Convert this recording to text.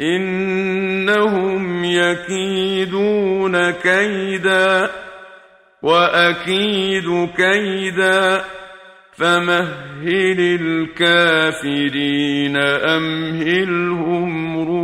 إنهم يكيدون كيدا وأكيد كيدا فمهل الكافرين أمهلهم رويداً